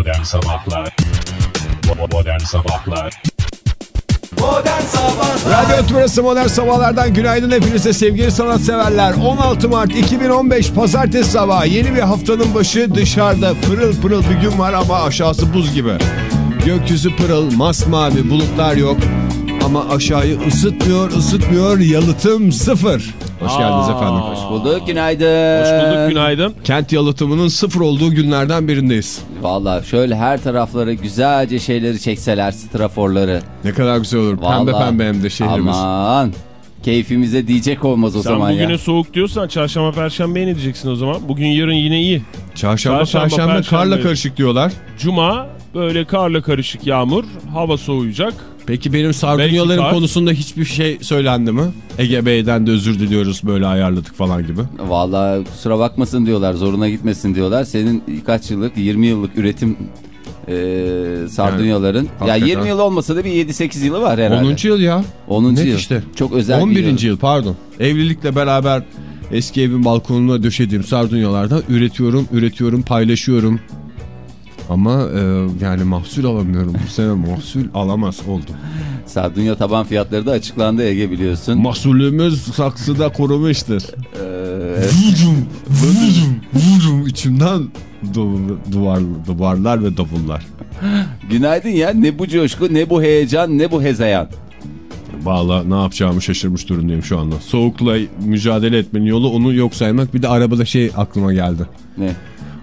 Modern Sabahlar Modern Sabahlar Modern Sabahlar Radyo Tümrüt'ü Modern Sabahlar'dan günaydın hepinize sevgili sanatseverler. 16 Mart 2015 Pazartesi sabahı yeni bir haftanın başı dışarıda pırıl pırıl bir gün var ama aşağısı buz gibi. Gökyüzü pırıl, masmavi, bulutlar yok. Ama aşağıyı ısıtmıyor, ısıtmıyor, yalıtım sıfır. Hoş geldiniz efendim. Bulduk günaydın. Hoş bulduk günaydın. Kent yalıtımının sıfır olduğu günlerden birindeyiz. Valla şöyle her taraflara güzelce şeyleri çekseler straforları. Ne kadar güzel olur. Pembe Vallahi. pembe hem de şehrimiz. Aman keyfimize diyecek olmaz o Sen zaman bugüne ya. soğuk diyorsan çarşamba perşembeye ne diyeceksin o zaman? Bugün yarın yine iyi. Çarşamba, Çarşamba, perşembe, perşembe. karla karışık diyorlar. Cuma böyle karla karışık yağmur. Hava soğuyacak. Peki benim sardunyalarım Belki konusunda hiçbir şey söylendi mi? Ege Bey'den de özür diliyoruz böyle ayarladık falan gibi. Valla kusura bakmasın diyorlar zoruna gitmesin diyorlar. Senin kaç yıllık 20 yıllık üretim e, sardunyaların. ya hakikaten. 20 yıl olmasa da bir 7-8 yılı var herhalde. 10. yıl ya. 10. Net yıl. işte. Çok özel 11. bir yıl. yıl pardon. Evlilikle beraber eski evin balkonuna döşediğim sardunyalardan üretiyorum, üretiyorum, paylaşıyorum. Ama e, yani mahsul alamıyorum. Bu sene mahsul alamaz oldum. Sardunya taban fiyatları da açıklandı Ege biliyorsun. Mahsulümüz saksıda kurumuştur. Ee, Vurdum, vurdum, vurdum içimden du- duvar, duvarlar ve davullar. günaydın ya ne bu coşku ne bu heyecan ne bu hezeyan. Valla ne yapacağımı şaşırmış durumdayım şu anda. Soğukla mücadele etmenin yolu onu yok saymak. Bir de arabada şey aklıma geldi. Ne?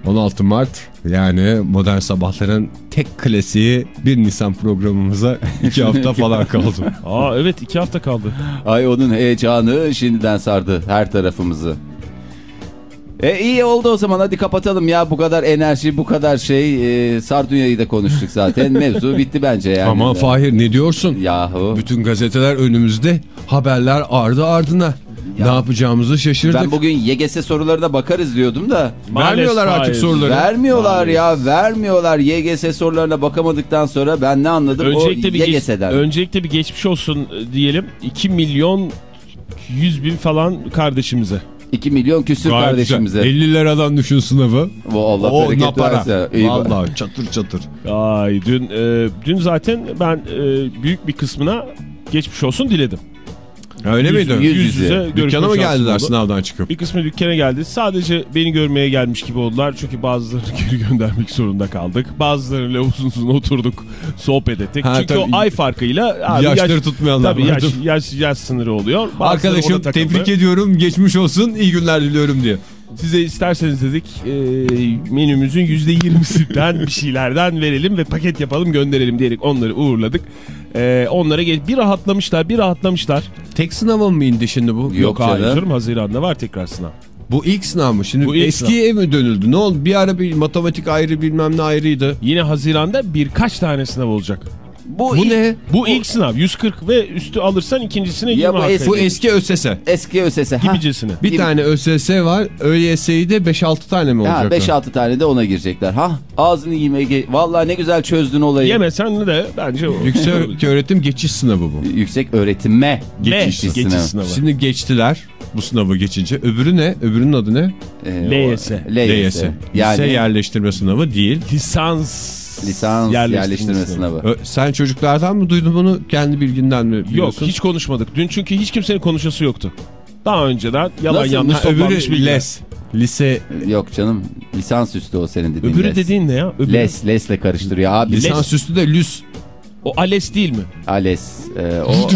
16 Mart yani modern sabahların tek klasiği 1 Nisan programımıza 2 hafta falan kaldı. Aa evet iki hafta kaldı. Ay onun heyecanı şimdiden sardı her tarafımızı. E iyi oldu o zaman hadi kapatalım ya bu kadar enerji bu kadar şey e, Sardunya'yı da konuştuk zaten mevzu bitti bence yani. Aman Fahir ne diyorsun? Yahu Bütün gazeteler önümüzde haberler ardı ardına. Ne yapacağımızı şaşırdık. ben bugün YGS sorularına bakarız diyordum da Vermiyorlar Maalesef artık hayır. soruları. vermiyorlar ya vermiyorlar YGS sorularına bakamadıktan sonra ben ne anladım Öncelikle o bir, YGS'den. öncelikle bir geçmiş olsun e, diyelim. 2 milyon 100 bin falan kardeşimize. 2 milyon küsür Gayet kardeşimize. güzel. 50 liradan düşün sınavı. Bu Allah o. İyi bak. Vallahi çatır çatır. Ay dün e, dün zaten ben e, büyük bir kısmına geçmiş olsun diledim. Öyle Yüz- miydi? yüz yüz yüze. yüze Dükkana mı geldiler oldu. sınavdan çıkıp? Bir kısmı dükkana geldi. Sadece beni görmeye gelmiş gibi oldular. Çünkü bazılarını geri göndermek zorunda kaldık. Bazılarıyla uzun uzun oturduk, sohbet ettik. Ha, Çünkü tabii. o ay farkıyla abi Yaşları yaş, tutmayanlar Tabii yaş, yaş, yaş sınırı oluyor. Bazıları Arkadaşım tebrik ediyorum geçmiş olsun iyi günler diliyorum diye. Size isterseniz dedik e, menümüzün %20'sinden bir şeylerden verelim ve paket yapalım gönderelim diyerek onları uğurladık. E, onlara gel bir rahatlamışlar bir rahatlamışlar. Tek sınava mı indi şimdi bu? Yok hayır canım. canım Haziran'da var tekrar sınav. Bu ilk sınav mı? Şimdi Bu ilk eskiye mi dönüldü? Ne oldu? Bir ara bir matematik ayrı bilmem ne ayrıydı. Yine Haziran'da birkaç tane sınav olacak. Bu, Bu ilk- ne? Bu ilk sınav 140 ve üstü alırsan ikincisine Ya 20 bu hak eski- Bu eski ÖSS. Eski ÖSS. Gibicesine. Bir Gibi. tane ÖSS var. ÖYS'yi de 5-6 tane mi Ha, olacak? 5-6 tane de ona girecekler. Ha ağzını yemeye Vallahi ne güzel çözdün olayı. Yemesen de bence o. Yüksek öğretim geçiş sınavı bu. Yüksek öğretime Me, geçiş geçiş sınavı. sınavı. Şimdi geçtiler bu sınavı geçince. Öbürü ne? Öbürünün adı ne? Ee, LYS. LYS. LYS. Lise Yani yerleştirme sınavı değil. Lisans. Lisans yerleştirme, sınavı. Ö- Sen çocuklardan mı duydun bunu? Kendi bilginden mi Yok biliyorsun? hiç konuşmadık. Dün çünkü hiç kimsenin konuşası yoktu. Daha önceden yalan Nasıl? yanlış Ha, toplanmış öbürü bilgiler. LES. Lise Yok canım lisans üstü o senin dediğin. Öbürü les. dediğin ne ya? Öbürü. Les, lesle karıştırıyor abi. lisans üstü de lüs. O ALES değil mi? Ales. Ee, o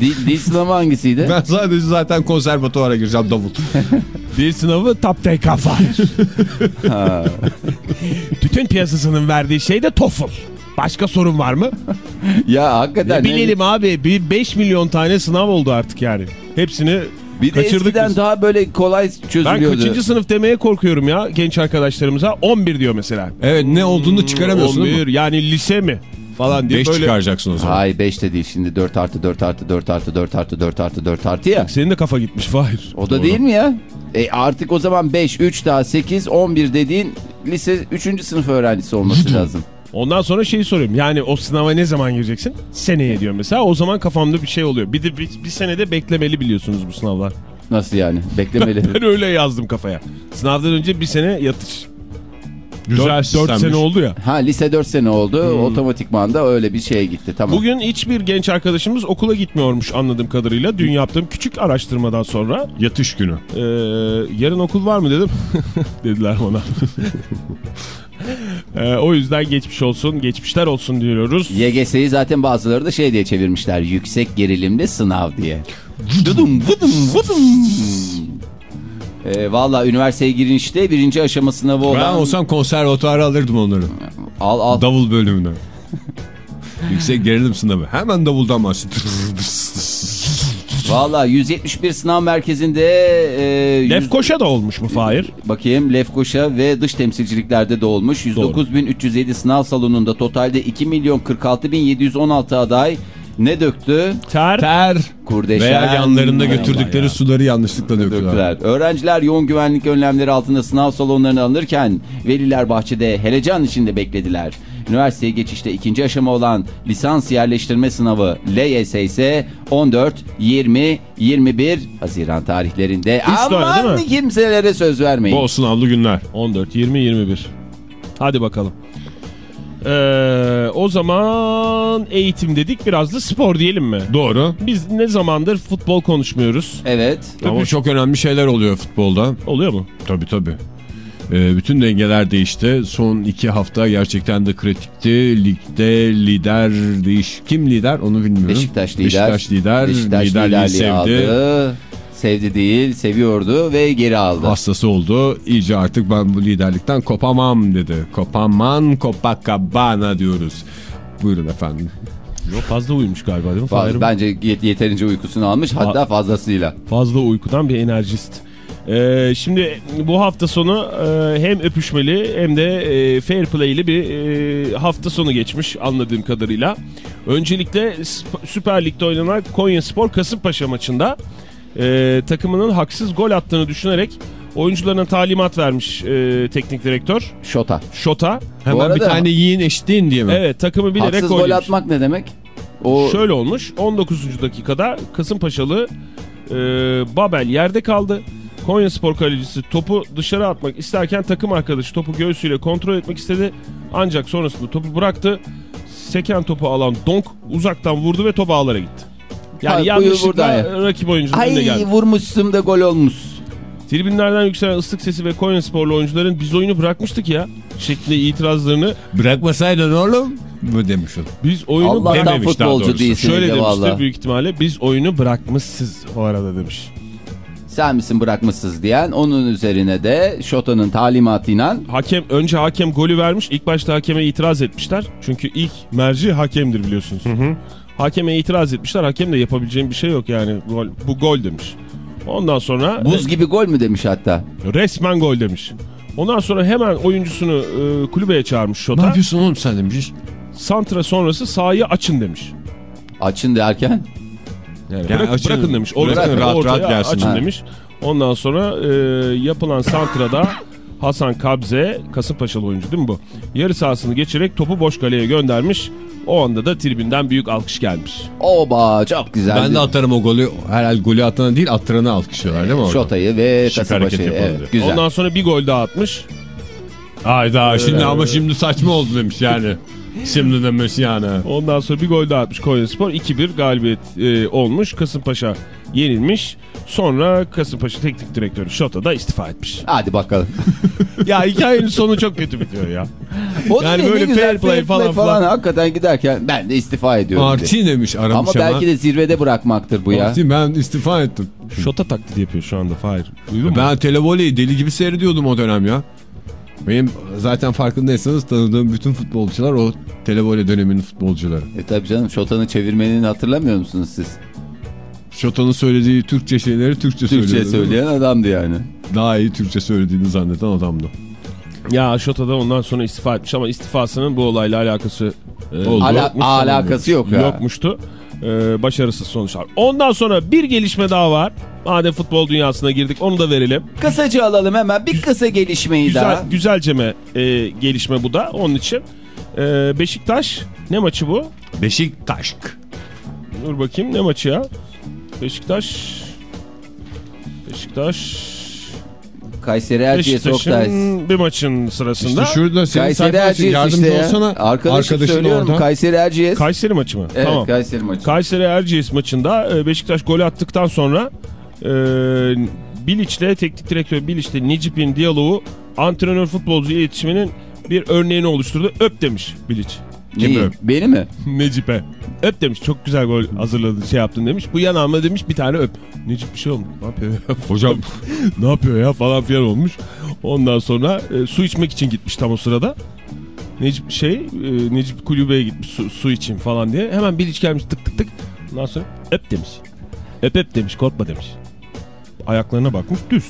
dil, dil sınavı hangisiydi? Ben sadece zaten konservatuvara gireceğim davul. Bir sınavı top take fire. Ha. Bütün piyasasının verdiği şey de TOEFL. Başka sorun var mı? ya hakikaten. Ne bilelim abi bir 5 milyon tane sınav oldu artık yani. Hepsini Bir de kaçırdık eskiden biz. daha böyle kolay Ben çözülüyordu. kaçıncı sınıf demeye korkuyorum ya genç arkadaşlarımıza. 11 diyor mesela. Evet ne olduğunu çıkaramıyorsun değil 11 mi? yani lise mi? Falan diye 5 böyle. çıkaracaksın o zaman. Hay 5 de değil şimdi 4 artı 4 artı 4 artı 4 artı 4 artı 4 artı ya. Senin de kafa gitmiş Fahir. O da değil mi ya? E artık o zaman 5, 3 daha 8, 11 dediğin lise 3. sınıf öğrencisi olması lazım. Ondan sonra şeyi soruyorum. Yani o sınava ne zaman gireceksin? Seneye diyor mesela. O zaman kafamda bir şey oluyor. Bir de bir, bir senede beklemeli biliyorsunuz bu sınavlar. Nasıl yani? Beklemeli. Ben öyle yazdım kafaya. Sınavdan önce bir sene yatış. Güzel 4, sistemmiş. sene oldu ya. Ha lise 4 sene oldu. Otomatikman da öyle bir şeye gitti. Tamam. Bugün hiçbir genç arkadaşımız okula gitmiyormuş anladığım kadarıyla. Dün yaptığım küçük araştırmadan sonra. Yatış günü. Ee, yarın okul var mı dedim. Dediler bana. Ee, o yüzden geçmiş olsun, geçmişler olsun diyoruz. YGS'yi zaten bazıları da şey diye çevirmişler. Yüksek gerilimli sınav diye. Vıdım vıdım vıdım. Ee, Valla üniversiteye girişte birinci aşama sınavı olan... Ben olsam konservatuara alırdım onları. Al al. Davul bölümüne. Yüksek gerilim sınavı. Hemen davuldan başladı. Valla 171 sınav merkezinde... E, yüz- Lefkoşa da olmuş mu Fahir? Bakayım Lefkoşa ve dış temsilciliklerde de olmuş. 109.307 sınav salonunda totalde 2 milyon 46.716 aday ne döktü? Ter. Ter Kurdeşen. veya yanlarında götürdükleri ya. suları yanlışlıkla döktüler. döktüler. Öğrenciler yoğun güvenlik önlemleri altında sınav salonlarına alınırken veliler bahçede helecan içinde beklediler. Üniversiteye geçişte ikinci aşama olan lisans yerleştirme sınavı LYS ise 14, 20, 21 Haziran tarihlerinde. tane Aman değil mi? kimselere söz vermeyin. Bol sınavlı günler. 14, 20, 21. Hadi bakalım. Ee, o zaman eğitim dedik biraz da spor diyelim mi? Doğru. Biz ne zamandır futbol konuşmuyoruz. Evet. Ama çok önemli şeyler oluyor futbolda. Oluyor mu? Tabii tabii. Ee, bütün dengeler değişti. Son iki hafta gerçekten de kritikti. Ligde lider değiş. Kim lider onu bilmiyorum. Beşiktaş lider. Beşiktaş lider. Beşiktaş liderliği liderliği sevdi. aldı. Sevdi değil, seviyordu ve geri aldı. Hastası oldu. İyice artık ben bu liderlikten kopamam dedi. Kopaman Copacabana diyoruz. Buyurun efendim. Yok fazla uyumuş galiba değil mi? Fazla- bence yet- yeterince uykusunu almış hatta fazlasıyla. Fazla uykudan bir enerjist. Ee, şimdi bu hafta sonu e, hem öpüşmeli hem de e, fair play'li bir e, hafta sonu geçmiş anladığım kadarıyla. Öncelikle Süper Lig'de oynanan Konya Spor Kasımpaşa maçında e, takımının haksız gol attığını düşünerek oyuncularına talimat vermiş e, teknik direktör Şota. Şota. Hemen arada- bir tane yiyin eşitleyin diye mi? Evet takımı bilerek Haksız gol, gol yemiş. atmak ne demek? O Şöyle olmuş 19. dakikada Kasımpaşalı e, Babel yerde kaldı. Konya Spor kalecisi topu dışarı atmak isterken takım arkadaşı topu göğsüyle kontrol etmek istedi. Ancak sonrasında topu bıraktı. Seken topu alan Donk uzaktan vurdu ve top ağlara gitti. Yani Ha, yanlışlıkla buradan rakip oyuncunun önüne ay geldi. vurmuşsun da gol olmuş. Tribünlerden yükselen ıslık sesi ve Konya Sporlu oyuncuların biz oyunu bırakmıştık ya şeklinde itirazlarını Bırakmasaydın oğlum bu demiş o. biz oyunu Allah'tan dememiş futbolcu değilsin Şöyle de demiştir valla. büyük ihtimalle biz oyunu bırakmışsız o arada demiş. Sen misin bırakmışsız diyen onun üzerine de Şota'nın talimatıyla Hakem önce hakem golü vermiş. İlk başta hakeme itiraz etmişler. Çünkü ilk merci hakemdir biliyorsunuz. Hakeme itiraz etmişler. Hakem de yapabileceğim bir şey yok yani. Gol, bu gol demiş. Ondan sonra buz gibi gol mü demiş hatta. resmen gol demiş. Ondan sonra hemen oyuncusunu e, kulübeye çağırmış Ne Şota. yapıyorsun oğlum sen demiş. Santra sonrası sahayı açın demiş. Açın derken Yani, Yani bırak- açın, bırakın demiş. bırakın, Ortaya- rahat ortaya rahat gelsin. Açın Ha. demiş. Ondan sonra e, yapılan Santra'da Hasan Kabze, Kasımpaşalı oyuncu değil mi bu? Yarı sahasını geçerek topu boş kaleye göndermiş. O anda da tribünden büyük alkış gelmiş. oba çok güzel. Ben de atarım o golü. Herhalde golü atana değil attıranı alkışlıyorlar değil mi orada? Şota'yı ve Kasımpaşa'yı. Evet, güzel. Ondan sonra bir gol daha atmış. Hayda şimdi Ee, ama şimdi saçma oldu demiş yani. Şimdi demiş yani. Ondan sonra bir gol daha atmış Konyaspor. 2-1 galibiyet e, olmuş. Kasımpaşa yenilmiş. Sonra Kasımpaşa teknik direktörü Şota da istifa etmiş. Hadi bakalım. ya hikayenin sonu çok kötü bitiyor ya. O da Yani ne böyle güzel fair play falan falan, filan. hakikaten giderken ben de istifa ediyorum. Arti demiş aramış Ama hemen. belki de zirvede bırakmaktır bu ya. Arti ben istifa ettim. Şota taklidi yapıyor şu anda Fahir. Duydun? Ben televoleyi deli gibi seyrediyordum o dönem ya. Benim zaten farkındaysanız tanıdığım bütün futbolcular o televole döneminin futbolcuları. E tabi canım Şota'nın çevirmenini hatırlamıyor musunuz siz? Şota'nın söylediği Türkçe şeyleri Türkçe, Türkçe söylüyordu. söyleyen adamdı yani. Daha iyi Türkçe söylediğini zanneden adamdı. Ya Şota da ondan sonra istifa etmiş ama istifasının bu olayla alakası e, Oldu. Ala- yokmuş alakası yok ya. Yokmuştu. E, başarısız sonuçlar. Ondan sonra bir gelişme daha var. Madem futbol dünyasına girdik onu da verelim. Kısaca alalım hemen bir kısa gelişmeyi Güzel, daha. güzelceme e, gelişme bu da onun için. E, Beşiktaş ne maçı bu? Beşiktaş. Dur bakayım ne maçı ya? Beşiktaş Beşiktaş Kayseri Erciyes Oktay. Bir maçın sırasında. İşte şurada senin Kayseri Erciyes yardımcı işte ya. olsana. Arkadaşım arkadaşın söylüyorum orada. Kayseri Erciyes. Kayseri maçı mı? evet tamam. Kayseri maçı. Kayseri Erciyes maçında e, Beşiktaş golü attıktan sonra e, Bilic'le teknik direktör Bilic'le Necip'in diyaloğu antrenör futbolcu iletişiminin bir örneğini oluşturdu. Öp demiş Bilic. Neyi? öp? Beni mi? Necip'e. Öp demiş. Çok güzel gol hazırladın şey yaptın demiş. Bu yanağıma demiş bir tane öp. Necip bir şey olmuş. Ne yapıyor ya? Hocam ne yapıyor ya falan filan olmuş. Ondan sonra e, su içmek için gitmiş tam o sırada. Necip şey e, Necip kulübeye gitmiş su, su için falan diye. Hemen bir iç gelmiş tık tık tık. Ondan sonra öp demiş. Öp öp demiş korkma demiş. Ayaklarına bakmış düz.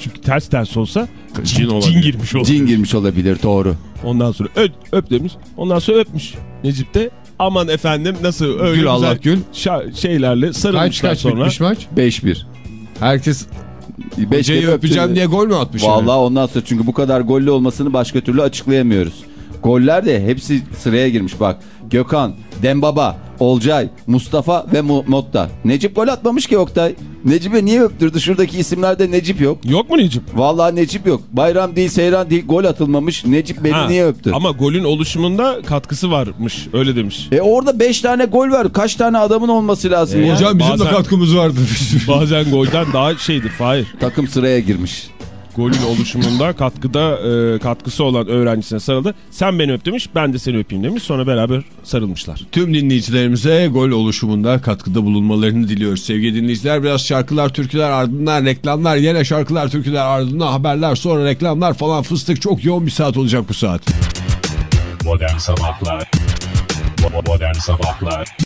Çünkü ters ters olsa cin, cin girmiş olur. Cin girmiş olabilir doğru. Ondan sonra öp, öp demiş. Ondan sonra öpmüş Necip de. Aman efendim nasıl öyle Gül güzel Allah gül. şeylerle Kaç sarılmışlar kaç sonra. bitmiş maç? 5-1. Herkes 5 hocayı öpeceğim diye gol mü atmış? yani? Vallahi ondan sonra çünkü bu kadar gollü olmasını başka türlü açıklayamıyoruz. Goller de hepsi sıraya girmiş bak. Gökhan, Dembaba, Olcay, Mustafa ve Mu- Motta. Necip gol atmamış ki Oktay. Necip'e niye öptürdü? Şuradaki isimlerde Necip yok. Yok mu Necip? Vallahi Necip yok. Bayram değil, Seyran değil, gol atılmamış. Necip beni Ha, niye öptü? Ama golün oluşumunda katkısı varmış. Öyle demiş. E orada 5 tane gol var. Kaç tane adamın olması lazım ya? Hocam bizim de Bazen- katkımız vardı. Bazen golden daha şeydir Fahir. Takım sıraya girmiş. Golün oluşumunda katkıda e, katkısı olan öğrencisine sarıldı. Sen beni öp demiş ben de seni öpeyim demiş. Sonra beraber sarılmışlar. Tüm dinleyicilerimize gol oluşumunda katkıda bulunmalarını diliyoruz. Sevgili dinleyiciler biraz şarkılar, türküler ardından reklamlar, yine şarkılar, türküler ardından haberler, sonra reklamlar falan fıstık çok yoğun bir saat olacak bu saat. Modern Sabahlar Bo- Modern Sabahlar Modern Sabahlar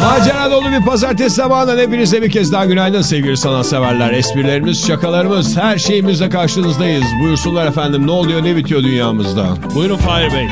Macera dolu bir pazartesi sabahından hepinize bir kez daha günaydın sevgili sanatseverler. Esprilerimiz, şakalarımız, her şeyimizle karşınızdayız. Buyursunlar efendim ne oluyor ne bitiyor dünyamızda. Buyurun Fahir Bey.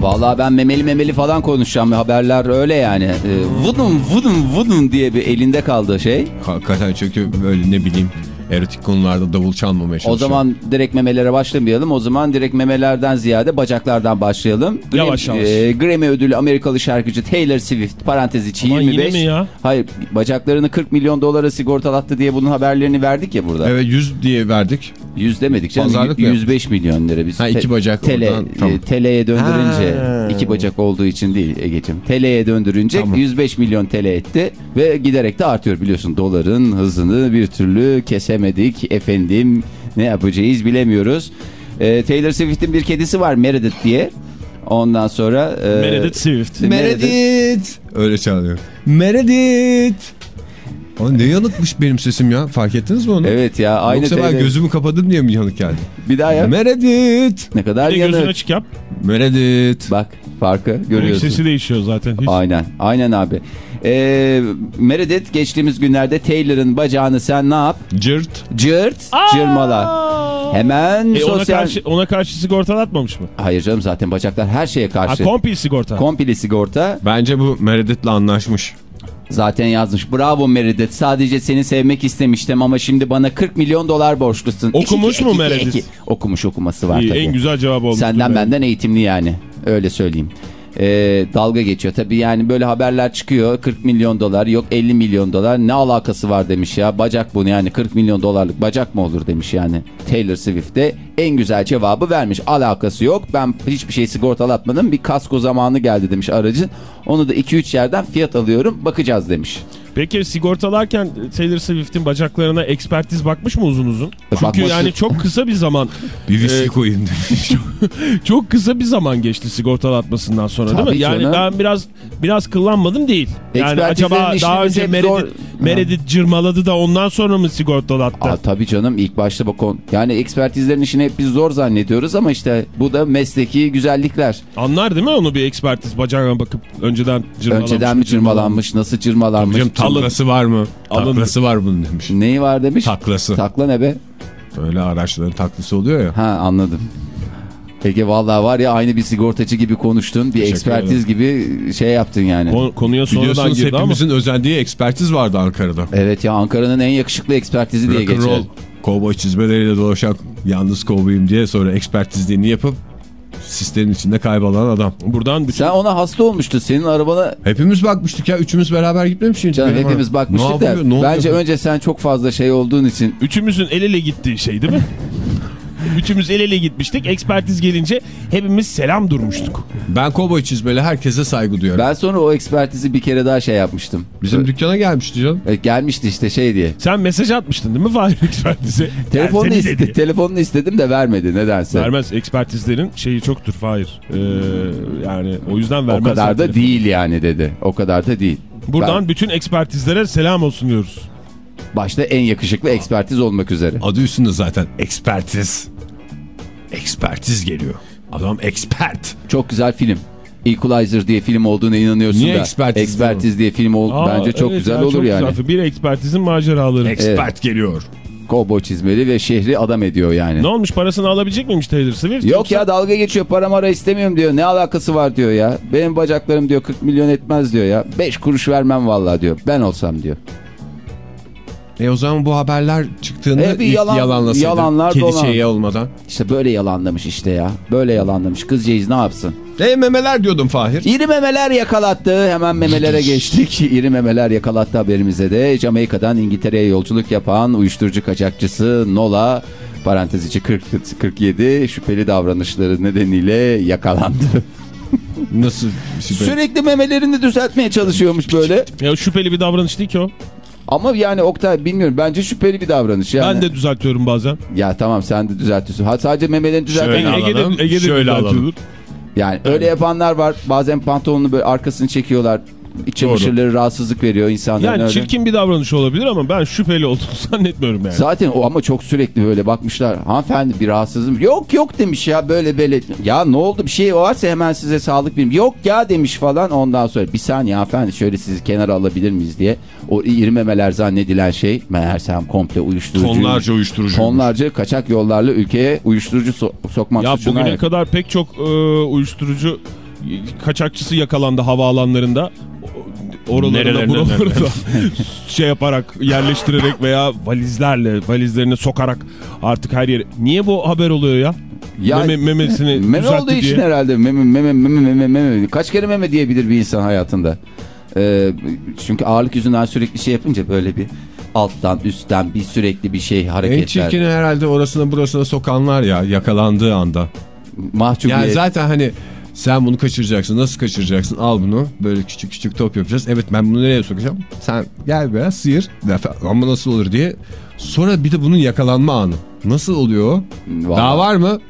Vallahi ben memeli memeli falan konuşacağım. Haberler öyle yani. E, vudun vudun vudun diye bir elinde kaldı şey. Hakikaten çünkü böyle ne bileyim erotik konularda davul çalmamaya çalışıyor. O zaman direkt memelere başlamayalım. O zaman direkt memelerden ziyade bacaklardan başlayalım. Yavaş Grammy, yavaş. e, Grammy ödülü Amerikalı şarkıcı Taylor Swift parantez içi Aman 25. yine mi ya? Hayır bacaklarını 40 milyon dolara sigortalattı diye bunun haberlerini verdik ya burada. Evet 100 diye verdik. 100 demedik canım. Pazarlık y- mı 105 milyon lira biz. Ha, iki bacak tele, oradan, tamam. e, TL'ye döndürünce Ha. iki bacak olduğu için değil Ege'ciğim. TL'ye döndürünce Tamam. 105 milyon TL etti ve giderek de artıyor biliyorsun. Doların hızını bir türlü kesemedik efendim. Ne yapacağız bilemiyoruz. E, Taylor Swift'in bir kedisi var Meredith diye. Ondan sonra... E, Meredith Swift. Meredith. Öyle çalıyor. Meredith. Aa, ne yanıkmış benim sesim ya. Fark ettiniz mi onu? Evet ya aynı Yoksa ben gözümü kapadım diye mi yanık geldi? Bir daha yap. Meredith. Ne kadar Bir de gözünü yanık. açık yap. Meredith. Bak farkı Görüyorsun. Sesi değişiyor zaten. Hiç. Aynen. Aynen abi. Ee, Meredith geçtiğimiz günlerde Taylor'ın bacağını sen ne yap? Cırt. Cırt, cırmala. Hemen E ona, sosyal... karşı, ona karşı sigortalatmamış mı? Hayır canım zaten bacaklar her şeye Ha karşı. komple sigorta. Komple sigorta Bence bu Meredith'le anlaşmış. Zaten yazmış. Bravo Meredith. Sadece seni sevmek istemiştim ama şimdi bana 40 milyon dolar borçlusun. Okumuş İki, mu iki, Meredith? iki. Okumuş okuması var İyi, tabii. en güzel cevap olmuş. Senden benden eğitimli yani. Öyle söyleyeyim. Ee, dalga geçiyor. Tabii yani böyle haberler çıkıyor. 40 milyon dolar yok 50 milyon dolar. Ne alakası var demiş ya. Bacak bunu yani 40 milyon dolarlık bacak mı olur demiş yani. Taylor Swift de en güzel cevabı vermiş. Alakası yok. Ben hiçbir şey sigortalatmadım. Bir kasko zamanı geldi demiş aracın. Onu da 2-3 yerden fiyat alıyorum. Bakacağız demiş. Peki sigortalarken Taylor Swift'in bacaklarına ekspertiz bakmış mı uzun uzun? Çünkü bakması- yani çok kısa bir zaman Bir viski Ee, koyayım demiş. çok kısa bir zaman geçti sigortalatmasından sonra değil Tabii mi? Yani canım. ben biraz biraz kıllanmadım değil. Yani acaba daha önce Meredith, zor- Meredith cırmaladı da ondan sonra mı sigortalattı? Aa, tabii canım ilk başta bak on- yani ekspertizlerin işini hep biz zor zannediyoruz ama işte bu da mesleki güzellikler. Anlar değil mi onu bir ekspertiz bacağına bakıp önceden cırmalamış. Önceden mi cırmalanmış, nasıl cırmalanmış? Hocam taklası var mı? Alın. Taklası var bunun demiş. Neyi var demiş? Taklası. Takla ne be? Öyle araçların taklası oluyor ya. Ha anladım. Ege vallahi var ya aynı bir sigortacı gibi konuştun. Bir ekspertiz gibi şey yaptın yani. Kon- konuya sonradan girdi ama. hepimizin özendiği ekspertiz vardı Ankara'da. Evet ya Ankara'nın en yakışıklı ekspertizi diye Rock'n'roll geçer. kovboy çizmeleriyle dolaşan yalnız kovboyum diye sonra ekspertizliğini yapıp Sistemin içinde kaybolan adam. Buradan bütün Sen ona hasta olmuştun. Senin arabana Hepimiz bakmıştık ya. Üçümüz beraber gitmemiş miydik? canım hepimiz bakmıştık Ne da. yapıyor, ne oluyor? Bence önce sen çok fazla şey olduğun için üçümüzün el ele gittiği şey değil mi? Üçümüz el ele gitmiştik. Ekspertiz gelince hepimiz selam durmuştuk. Ben kovboy çizmeli herkese saygı duyuyorum. ben sonra o ekspertizi bir kere daha şey yapmıştım. Bizim dükkana gelmişti canım. E, gelmişti işte şey diye. Sen mesaj atmıştın değil mi Fahir ekspertize? Telefonunu, iste, telefonunu istedim de vermedi nedense. Vermez. Ekspertizlerin şeyi çoktur Fahir. Ee, yani o yüzden o vermez. kadar da değil yani dedi. O kadar da değil. Buradan Ben- bütün ekspertizlere selam olsun diyoruz. Başta en yakışıklı ekspertiz olmak üzere. Adı üstünde zaten ekspertiz. Ekspertiz geliyor. Adam expert. Çok güzel film. Equalizer diye film olduğuna inanıyorsun Niye da. ekspertiz Ekspertiz diye film ol, Aa, bence çok evet güzel ya, olur çok yani. güzel. Bir ekspertizin maceraları. Expert geliyor. Kovboy çizmeli ve şehri adam ediyor yani. Ne olmuş parasını alabilecek miymiş Taylor Swift? Yok Yoksa- ya dalga geçiyor para mara istemiyorum diyor. Ne alakası var diyor ya. Benim bacaklarım diyor 40 milyon etmez diyor ya. 5 kuruş vermem vallahi diyor. Ben olsam diyor. E o zaman bu haberler çıktığında E bir yalan- yalanlasaydı. yalanlar Kedi dolan. şeyi olmadan. İşte böyle yalanlamış işte ya. Böyle yalanlamış. Kızcağız ne yapsın? E memeler diyordum Fahir. İri memeler yakalattı. Hemen memelere geçtik. İri memeler yakalattı haberimize de. Jamaika'dan İngiltere'ye yolculuk yapan uyuşturucu kaçakçısı Nola parantez içi 40, 47 şüpheli davranışları nedeniyle yakalandı. Nasıl? şey? Sürekli memelerini düzeltmeye çalışıyormuş böyle. Ya şüpheli bir davranış değil ki o. Ama yani Oktay bilmiyorum bence şüpheli bir davranış. Yani. Ben de düzeltiyorum bazen. Ya tamam sen de düzeltiyorsun. Ha, sadece memelerini düzeltmek. Şöyle Ege'de, alalım, Ege'de şöyle alalım. Yani öyle yapanlar var. Bazen pantolonunu böyle arkasını çekiyorlar. İç çamaşırları rahatsızlık veriyor insanların Yani öyle. çirkin bir davranış olabilir ama ben şüpheli olduğunu zannetmiyorum yani. Zaten o ama çok sürekli böyle bakmışlar. Hanımefendi bir rahatsızım. Yok yok demiş ya böyle böyle. Ya ne oldu bir şey varsa hemen size sağlık birim. Yok ya demiş falan ondan sonra. Bir saniye hanımefendi şöyle sizi kenara alabilir miyiz diye. O iri memeler zannedilen şey meğersem komple uyuşturucu. Tonlarca uyuşturucu. Tonlarca kaçak yollarla ülkeye uyuşturucu so- sokmak Ya suçuna bugüne yak- kadar pek çok e, uyuşturucu kaçakçısı yakalandı havaalanlarında. Oralarına buralarına şey yaparak yerleştirerek veya valizlerle valizlerine sokarak artık her yere. Niye bu haber oluyor ya? Ya, Meme, memesini meme düzeltti olduğu için diye. herhalde meme, meme, meme, meme, meme. Kaç kere meme diyebilir bir insan hayatında? Ee, çünkü ağırlık yüzünden sürekli şey yapınca böyle bir alttan üstten bir sürekli bir şey En hareketler. çirkini herhalde orasına burasına sokanlar ya yakalandığı anda. Mahcubiyet. Yani zaten hani sen bunu kaçıracaksın. Nasıl kaçıracaksın? Al bunu. Böyle küçük küçük top yapacağız. Evet ben bunu nereye sokacağım? Sen gel biraz sıyır. Ama nasıl olur diye. Sonra bir de bunun yakalanma anı. Nasıl oluyor o? Vallahi. Daha var mı?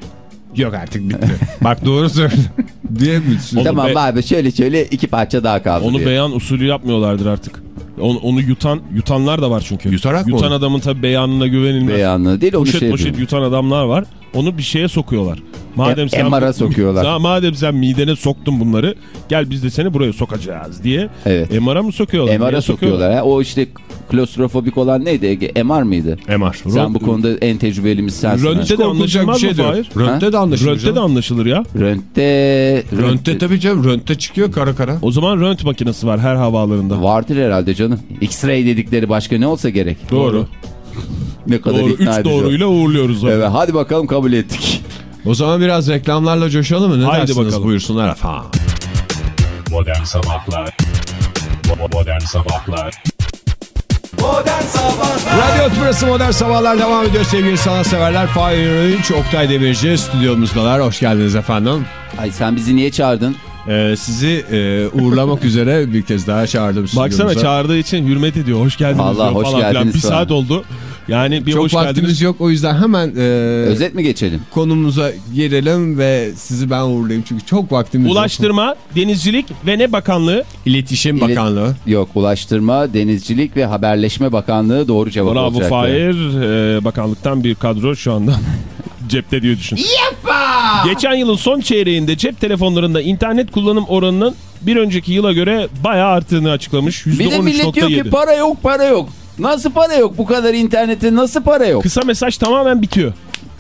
Yok artık bitti. Bak doğru söyledin. diye mi? Tamam be- abi şöyle şöyle iki parça daha kaldı Onu diye. beyan usulü yapmıyorlardır artık. Onu, onu yutan yutanlar da var çünkü. Yutarak mı Yutan adamın tabii beyanına güvenilmez. Beyanı değil onu poşet şey poşet yutan adamlar var. Onu bir şeye sokuyorlar. Madem E- sen MR'a sokuyorlar. Sa- madem sen midene soktun bunları, gel biz de seni buraya sokacağız diye. Evet. MR'a mı sokuyorlar? MR'a sokuyorlar. Ha? O işte klostrofobik olan neydi Ege? MR mıydı? MR. Sen bu konuda en tecrübelimiz sensin. ha. Röntgen- de korkulacak bir anlaşılmaz şey mı diyor. Fahir? Röntte de anlaşılır. Rönt'te de anlaşılır ya. Röntte... Röntte tabii canım. Röntte çıkıyor kara kara. O zaman rönt makinesi var her havaalanında. Vardır herhalde canım. X-ray dedikleri başka ne olsa gerek. Doğru. Ne kadar Doğru. ikna Üç edici. doğruyla uğurluyoruz onu. Evet hadi bakalım kabul ettik. O zaman biraz reklamlarla coşalım mı? Ne Haydi dersiniz? bakalım. Buyursunlar efendim. Modern Sabahlar Modern Sabahlar Modern Sabahlar Radyo Tümrüt'ü Modern Sabahlar devam ediyor sevgili sanatseverler. Fahir Öğünç, Oktay Demirci stüdyomuzdalar. Hoş geldiniz efendim. Ay sen bizi niye çağırdın? Ee, sizi e, uğurlamak üzere bir kez daha çağırdım Baksana çağırdığı için hürmet ediyor. Hoş geldiniz Vallahi diyor hoş falan geldiniz Bir falan. saat oldu. Yani bir Çok hoş vaktimiz geldiniz. yok o yüzden hemen e, Özet mi geçelim? konumuza girelim ve sizi ben uğurlayayım. Çünkü çok vaktimiz yok. Ulaştırma, Denizcilik ve ne bakanlığı? İletişim İlet- Bakanlığı. Yok Ulaştırma, Denizcilik ve Haberleşme Bakanlığı doğru cevap Bravo olacaktı. Fahir. Ee, bakanlıktan bir kadro şu anda cepte diye düşün. Geçen yılın son çeyreğinde cep telefonlarında internet kullanım oranının bir önceki yıla göre bayağı arttığını açıklamış. Bir de millet diyor ki %13.7. para yok para yok. Nasıl para yok? Bu kadar internette nasıl para yok? Kısa mesaj tamamen bitiyor.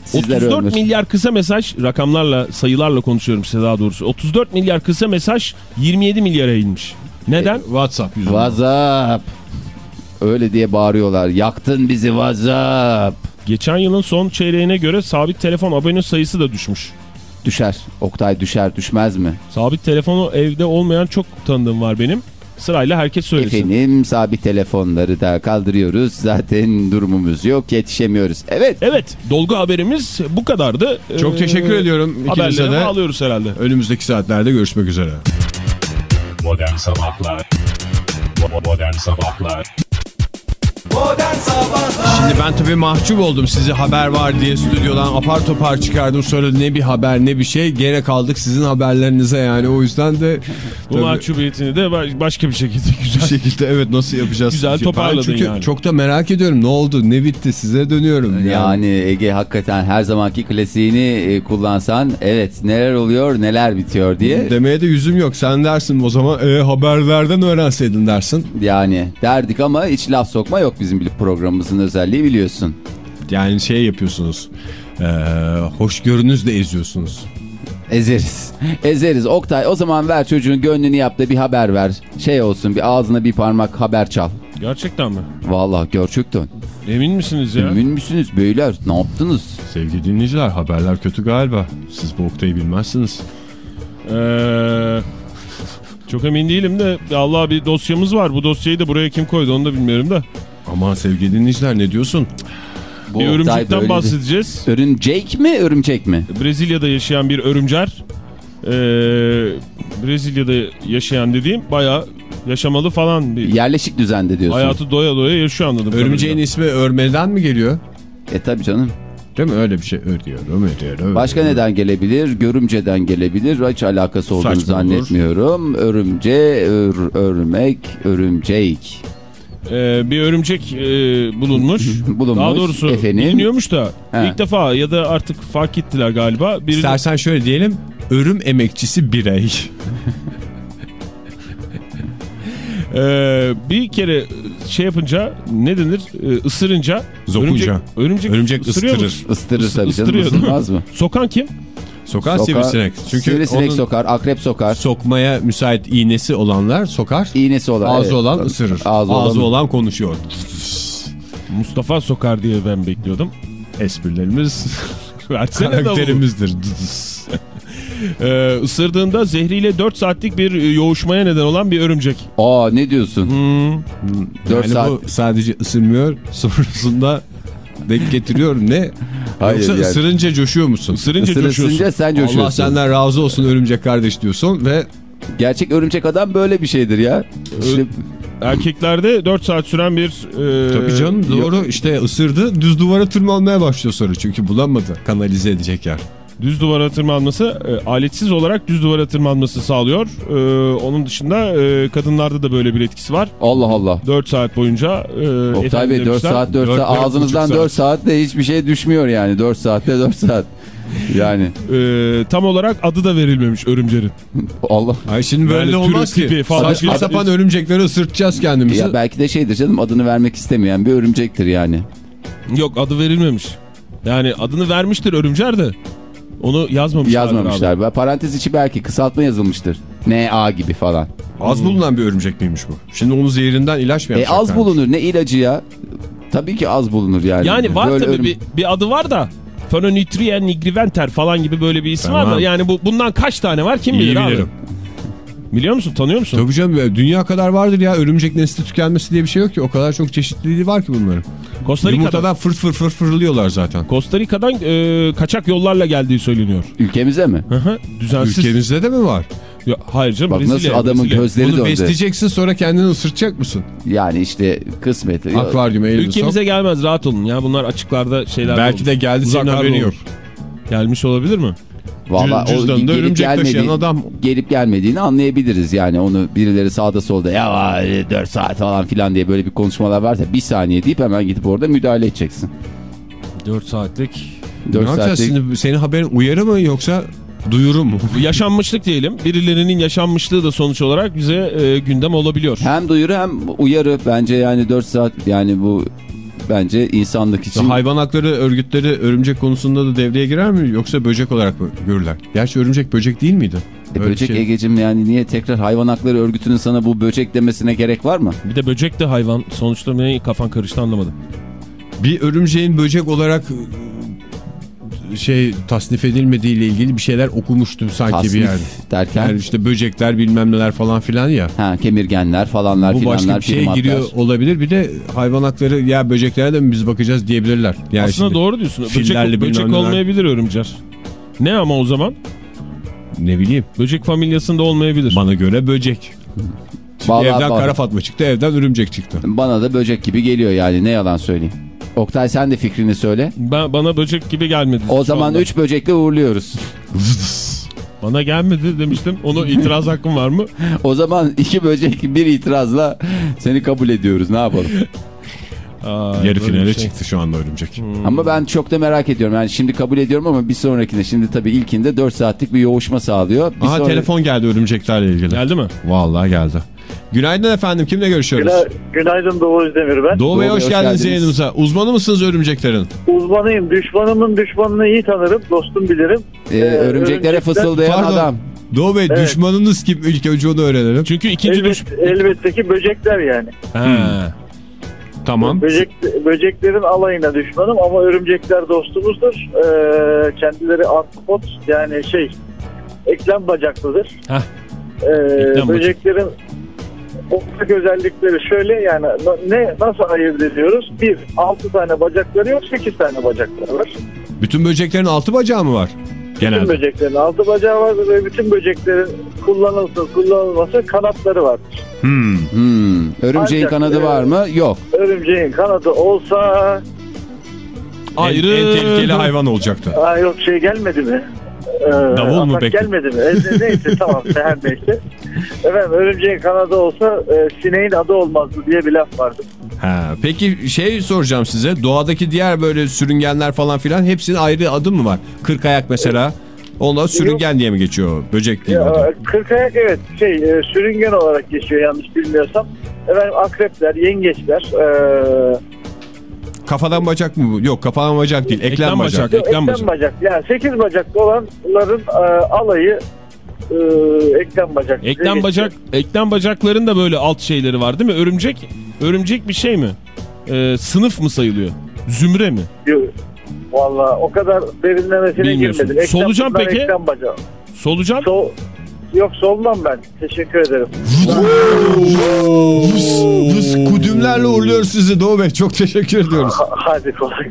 Sizler 34 ölmüş. milyar kısa mesaj rakamlarla sayılarla konuşuyorum size daha doğrusu. 34 milyar kısa mesaj 27 milyara inmiş. Neden? WhatsApp yüzünden. WhatsApp. Öyle diye bağırıyorlar. Yaktın bizi WhatsApp. Geçen yılın son çeyreğine göre sabit telefon abone sayısı da düşmüş. Düşer. Oktay düşer düşmez mi? Sabit telefonu evde olmayan çok tanıdığım var benim. Sırayla herkes söylesin. Efendim sabit telefonları da kaldırıyoruz. Zaten durumumuz yok yetişemiyoruz. Evet. Evet dolgu haberimiz bu kadardı. Çok Ee, teşekkür ediyorum ikinize Haberleri de. alıyoruz herhalde. Önümüzdeki saatlerde görüşmek üzere. Modern Sabahlar Modern Sabahlar Şimdi ben tabii mahcup oldum size haber var diye stüdyodan apar topar çıkardım. Sonra ne bir haber ne bir şey. Gene kaldık sizin haberlerinize yani. O yüzden de Bu tabii mahcubiyetini de baş- başka bir şekilde bir güzel. şekilde evet nasıl yapacağız? Güzel toparladın çünkü yani. çok da merak ediyorum. Ne oldu? Ne bitti? Size dönüyorum. Yani. Yani Ege hakikaten her zamanki klasiğini e, kullansan evet neler oluyor neler bitiyor diye. Demeye de yüzüm yok. Sen dersin o zaman e, haberlerden öğrenseydin dersin. Yani derdik ama hiç laf sokma yok bizim bir programımızın özelliği biliyorsun. Yani şey yapıyorsunuz. E, hoşgörünüzle eziyorsunuz. Ezeriz. Ezeriz. Oktay o zaman ver çocuğun gönlünü yap da bir haber ver. Şey olsun bir ağzına bir parmak haber çal. Gerçekten mi? Vallahi gerçekten. Emin misiniz ya? Emin misiniz beyler? Ne yaptınız? Sevgili dinleyiciler haberler kötü galiba. Siz bu Oktay'ı bilmezsiniz. Ee, çok emin değilim de Allah bir dosyamız var. Bu dosyayı da buraya kim koydu onu da bilmiyorum da. Ama sevgili dinleyiciler ne diyorsun? Bu bir örümcekten böyle bir- bahsedeceğiz. Örümcek mi örümcek mi? Brezilya'da yaşayan bir örümcer. Ee, Brezilya'da yaşayan dediğim bayağı yaşamalı falan bir Yerleşik düzende diyorsun. hayatı doya doya yaşıyor anladım. Örümceğin kadarıyla. ismi örmeden mi geliyor? E tabi canım. Değil mi? Öyle bir şey. Örüyorum, örüyorum. Başka neden gelebilir? Görümceden gelebilir. Hiç alakası olduğunu Saçma olur. zannetmiyorum. Örümce, ör, örmek, örümcek. Ee, bir örümcek e, bulunmuş. Bulunmuş, Daha doğrusu efendim. biliniyormuş da He. ilk defa ya da artık fark ettiler galiba. Biri İstersen şöyle diyelim. Örüm emekçisi birey. Ee, bir kere şey yapınca ne denir? Ee, ısırınca. Zokunca. Örümcek, örümcek, Örümcek ısırıyor mu? Is- tabii canım. Isırmaz mı? Sokan kim? Sokan Sokar- sivrisinek. Çünkü Sivrisinek sokar, akrep sokar. sokmaya müsait iğnesi olanlar sokar. İğnesi olan. Ağzı evet. olan ısırır. Ağzı, Ağzı, olan. olan konuşuyor. Mustafa sokar diye ben bekliyordum. Esprilerimiz karakterimizdir. Ee, ısırdığında zehriyle 4 saatlik bir e, yoğuşmaya neden olan bir örümcek. Aa ne diyorsun? Hmm. 4 yani saat. bu sadece ısırmıyor sonrasında denk getiriyor ne? Hayır Yoksa yani. ısırınca coşuyor musun? Isırınca Isırınca coşuyorsun. sen coşuyorsun. Allah senden razı olsun örümcek kardeş diyorsun ve Gerçek örümcek adam böyle bir şeydir ya. İşte Erkeklerde 4 saat süren bir... e, tabii canım doğru işte ısırdı düz duvara tırmanmaya başlıyor sonra çünkü bulamadı kanalize edecek yer. Düz duvara tırmanması, e, aletsiz olarak düz duvara tırmanması sağlıyor. E, onun dışında e, kadınlarda da böyle bir etkisi var. Allah Allah. 4 saat boyunca e, Oktay Bey 4 demişler, saat 4 Dört, saat dört ağzınızdan buçuk 4 saatte hiçbir şey düşmüyor yani 4 saatte 4 saat. Yani e, tam olarak adı da verilmemiş örümcerin. Allah. Ay şimdi böyle Yani olmaz ki. tipi falan. Saçma Adı- sapan örümcekleri ısırtacağız kendimizi. Ya belki de şeydir canım adını vermek istemeyen bir örümcektir yani. Yok adı verilmemiş. Yani adını vermiştir örümcer de. Onu yazmamışlar. Yazmamışlar. Ve Parantez içi belki kısaltma yazılmıştır. NA gibi falan. Az bulunan bir örümcek miymiş bu? Şimdi onun zehrinden ilaç mı E yapacaklar? az bulunur ne ilacı ya? Tabii ki az bulunur yani. Yani var Böyle tabii örüm- bir, bir adı var da. Phononutrien nigriventer falan gibi böyle bir isim var Tamam. da. Yani bu bundan kaç tane var kim İyi bilir abi. Biliyor musun tanıyor musun? Tabii canım dünya kadar vardır ya örümcek nesli tükenmesi diye bir şey yok ki. O kadar çok çeşitliliği var ki bunların. Costa Rica'dan, Yumurtadan fır fır fır fırlıyorlar zaten. Costa Rica'dan e, kaçak yollarla geldiği söyleniyor. Ülkemize mi? Hı hı, Düzensiz. Ülkemizde de mi var? Ya, hayır canım Bak Brezilya. nasıl adamın Brezilya. gözleri Bunu döndü. besleyeceksin sonra kendini ısırtacak mısın? Yani işte kısmet. Akvaryuma elini Ülkemize sok. gelmez rahat olun ya bunlar açıklarda şeyler Belki olur. de geldi senin haberin olur. yok. Gelmiş olabilir mi? Valla o gelip örümcek taşıyan gelmediğini, adam. gelip gelmediğini anlayabiliriz yani onu birileri sağda solda ya 4 saat falan filan diye böyle bir konuşmalar varsa bir saniye deyip hemen gidip orada müdahale edeceksin. 4 saatlik. 4 ne saatlik şimdi? Senin haberin uyarı mı yoksa duyuru mu? Yaşanmışlık diyelim. Birilerinin yaşanmışlığı da sonuç olarak bize e, gündem olabiliyor. hem duyuru hem uyarı bence yani 4 saat yani bu bence insanlık için Hayvan hakları örgütleri örümcek konusunda da devreye girer mi yoksa böcek olarak mı görürler? Gerçi örümcek böcek değil miydi? E, Öyle böcek şey- Ege'cim yani niye tekrar hayvan hakları örgütünün sana bu böcek demesine gerek var mı? Bir de böcek de hayvan. Sonuçta ne kafan karıştı anlamadım. Bir örümceğin böcek olarak şey tasnif edilmediği ile ilgili bir şeyler okumuştum sanki bir Tasnif yerde. derken Yani işte böcekler bilmem neler falan filan ya. ha, kemirgenler falanlar Bu filanlar. başka bir şeye giriyor olabilir. Bir de hayvan hakları ya böceklere de mi biz bakacağız diyebilirler. Yani Aslında doğru diyorsun. Böcek, böcek olmayabilir örümcer. Ne ama o zaman? Ne bileyim. Böcek familyasında olmayabilir. Bana göre böcek. Vallahi evden bak- kara fatma çıktı, evden örümcek çıktı. Bana da böcek gibi geliyor yani ne yalan söyleyeyim. Oktay sen de fikrini söyle. Ben, bana böcek gibi gelmedi. O zaman anda. 3 böcekle uğurluyoruz. Bana gelmedi demiştim. Onu itiraz hakkım var mı? O zaman iki böcek bir itirazla seni kabul ediyoruz. Ne yapalım? Aa, Yarı finale şey. çıktı şu anda örümcek. Ama ben çok da merak ediyorum. Yani şimdi kabul ediyorum ama bir sonrakinde şimdi tabii ilkinde 4 saatlik bir yoğuşma sağlıyor. Bir Aha sonra- telefon geldi örümceklerle ilgili. Geldi mi? Vallahi geldi. Günaydın efendim kimle görüşüyoruz? Güna- Günaydın Doğu Özdemir ben. Doğu Bey Doğu hoş, Bey, hoş geldiniz geldiniz. yayınımıza. Uzmanı mısınız örümceklerin? Uzmanıyım. Düşmanımın düşmanını iyi tanırım. Dostum bilirim. Ee, Ee, örümceklere örümcekler- fısıldayan Pardon. adam. Doğu Bey Evet. düşmanınız kim? İlk önce onu öğrenelim. Çünkü ikinci Elbet, düş... elbette ki böcekler yani. Ha. Tamam. Böcek, böceklerin alayına düşmanım ama örümcekler dostumuzdur. Ee, kendileri artropot yani şey eklem bacaklıdır. Heh. Ee, Eklem böceklerin ortak özellikleri şöyle yani ne nasıl ayırt ediyoruz? Bir, altı tane bacakları yok, sekiz tane bacakları var. Bütün böceklerin altı bacağı mı var? Bütün Genelde. böceklerin altı bacağı var ve bütün böceklerin kullanılsın kullanılması kanatları var. Hmm. Hmm. Örümceğin Ancak, kanadı e, var mı? Yok. Örümceğin kanadı olsa En, Ayrı. en tehlikeli hayvan olacaktı. Aa, yok şey gelmedi mi? Ee, Davul mu peki? Gelmedi mi? E, neyse tamam her neyse. Efendim örümceğin kanadı olsa e, sineğin adı olmazdı diye bir laf vardı. Ha, peki şey soracağım size. Doğadaki diğer böyle sürüngenler falan filan hepsinin ayrı adı mı var? Kırk ayak mesela. Onlar sürüngen diye mi geçiyor? Böcek değil mi adı? Ya, kırkayak evet şey e, sürüngen olarak geçiyor yanlış bilmiyorsam. Efendim akrepler, yengeçler, e, Kafadan bacak mı bu? Yok kafadan bacak değil. Eklem, Eklem bacak. bacak. Eklem eklem bacak. bacak. Yani sekiz bacaklı olanların e, alayı e, eklem bacak. Eklem bacak, eklem bacakların da böyle alt şeyleri var değil mi? Örümcek, örümcek bir şey mi? Ee, sınıf mı sayılıyor? Zümre mi? Yok. Valla o kadar derinlemesine Bilmiyorsun. girmedim. Eklem Solucan peki? Eklem bacağı. Solucan? Sol, yok solmam ben. Teşekkür ederim. Kudümlerle uğurluyoruz sizi Doğu Bey. Çok teşekkür ediyoruz. Ha- Hadi kolay.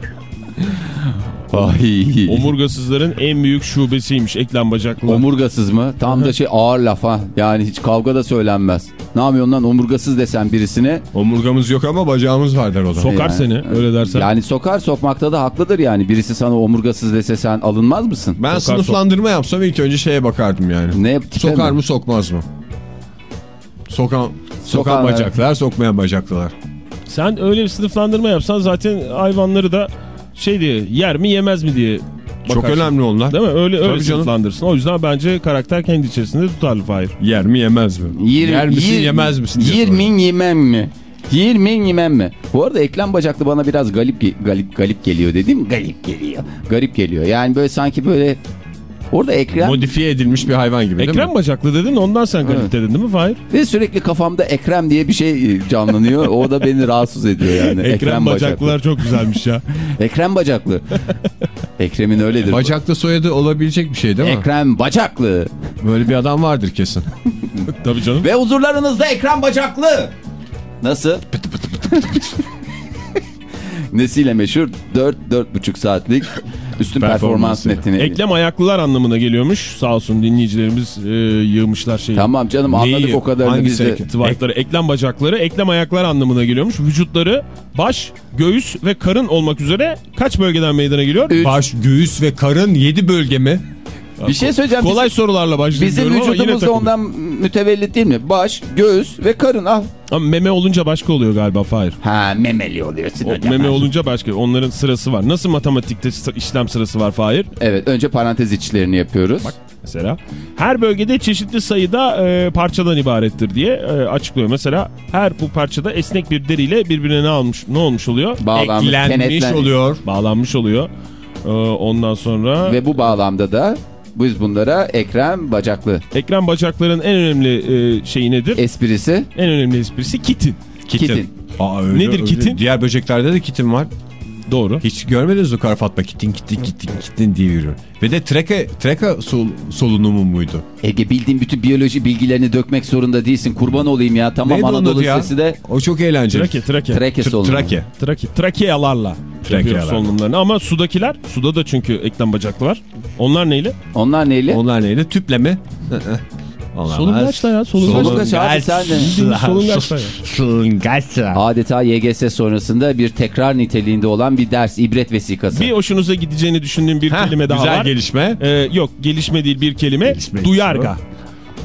Ay. Omurgasızların en büyük şubesiymiş eklem bacaklı. Omurgasız mı? Tam da şey ağır laf ha. Yani hiç kavga da söylenmez. Ne yapıyorsun lan omurgasız desen birisine. Omurgamız yok ama bacağımız var der o da. Sokar Yani- seni öyle dersen. Yani sokar sokmakta da haklıdır yani. Birisi sana omurgasız dese sen alınmaz mısın? Ben Sokar, sınıflandırma yapsam ilk önce şeye bakardım yani. Ne Sokar mi? mı sokmaz mı? Sokan, sokan Sokan, bacaklar, sokmayan bacaklılar. Sen öyle bir sınıflandırma yapsan zaten hayvanları da şey diye yer mi yemez mi diye Çok bakarsın. önemli onlar. Değil mi? Öyle öyle Tabii canım. sınıflandırsın. O yüzden bence karakter kendi içerisinde tutarlı Fahir. Yer mi yemez mi? Yer, Yer misin yer- yemez misin? Yer mi yemem mi? Yer mi yemem mi? Bu arada eklem bacaklı bana biraz galip galip galip geliyor dedim. Galip geliyor. Garip geliyor. Yani böyle sanki böyle orada ekrem Modifiye edilmiş bir hayvan gibi değil Ekrem mi? bacaklı dedin ondan sen garip dedin değil mi Fahir? ve sürekli kafamda ekrem diye bir şey canlanıyor. o da beni rahatsız ediyor yani. Ekrem, bacaklılar çok güzelmiş ya. Ekrem bacaklı. Ekrem'in öyledir. Bacaklı soyadı olabilecek bir şey değil mi? Ekrem bacaklı. Böyle bir adam vardır kesin. Tabii canım. Ve huzurlarınızda Ekrem Bacaklı. Nasıl? Nesiyle meşhur? 4-4,5 saatlik üstün performans metni. Eklem ayaklılar anlamına geliyormuş. Sağ olsun dinleyicilerimiz e, yığmışlar şeyi. Tamam canım anladık Neyi? o kadarını Hangisi biz de. Tıvatları, eklem bacakları, eklem ayaklar anlamına geliyormuş. Vücutları baş, göğüs ve karın olmak üzere kaç bölgeden meydana geliyor? Üç. Baş, göğüs ve karın 7 bölge mi? Bir şey söyleyeceğim. Kolay Bizim, sorularla başlayalım bizim vücudumuz da ondan mütevellit değil mi? Baş, göğüs ve karın al. Ama meme olunca başka oluyor galiba Fahir. Ha memeli oluyorsun O hocam. meme olunca başka. Onların sırası var. Nasıl matematikte işlem sırası var Fahir? Evet önce parantez içlerini yapıyoruz. Mesela her bölgede çeşitli sayıda e, parçadan ibarettir diye e, açıklıyor. Mesela her bu parçada esnek bir deriyle birbirine ne almış ne olmuş oluyor? Bağlanmış, Eklenmiş kenetlen- oluyor. Bağlanmış oluyor. E, ondan sonra Ve bu bağlamda da biz bunlara Ekrem Bacaklı ekran bacakların en önemli e, şeyi nedir? esprisi. en önemli esprisi kitin. Kitin. Kitin. Aa, öyle, Nedir öyle. kitin? Diğer böceklerde de kitin var. Doğru. Hiç görmediniz mi Fatma kitin kitin kitin kitin diye yürüyor. Ve de treke, treka sol, solunumu muydu? Ege bildiğin bütün biyoloji bilgilerini dökmek zorunda değilsin. Kurban olayım ya. Tamam Neydi Anadolu ya? Lisesi de O çok eğlenceli. Trake, trake. treke Tr- solunumu. Trake. Trake, Trakealarla. yapıyoruz solunumlarını. Ama sudakiler, suda da çünkü eklem bacaklı var. Onlar neyle? Onlar neyle? Onlar neydi? Tüple mi? Onlar Solungaçla ya, solungaç. Solungaç abi sen de. Solungaçla ya. Solungaçla. Adeta YGS sonrasında bir tekrar niteliğinde olan bir ders, ibret vesikası. Bir hoşunuza gideceğini düşündüğüm bir Heh, kelime daha güzel var. gelişme. Ee, yok gelişme değil bir kelime. Gelişme Duyarga.